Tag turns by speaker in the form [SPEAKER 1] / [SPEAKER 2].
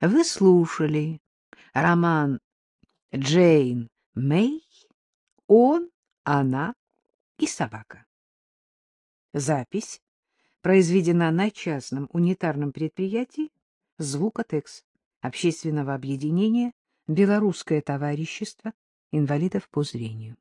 [SPEAKER 1] Вы слушали роман Джейн Мэй «Он, она и собака». Запись произведена на частном унитарном предприятии «Звукотекс» общественного объединения «Белорусское товарищество инвалидов по зрению».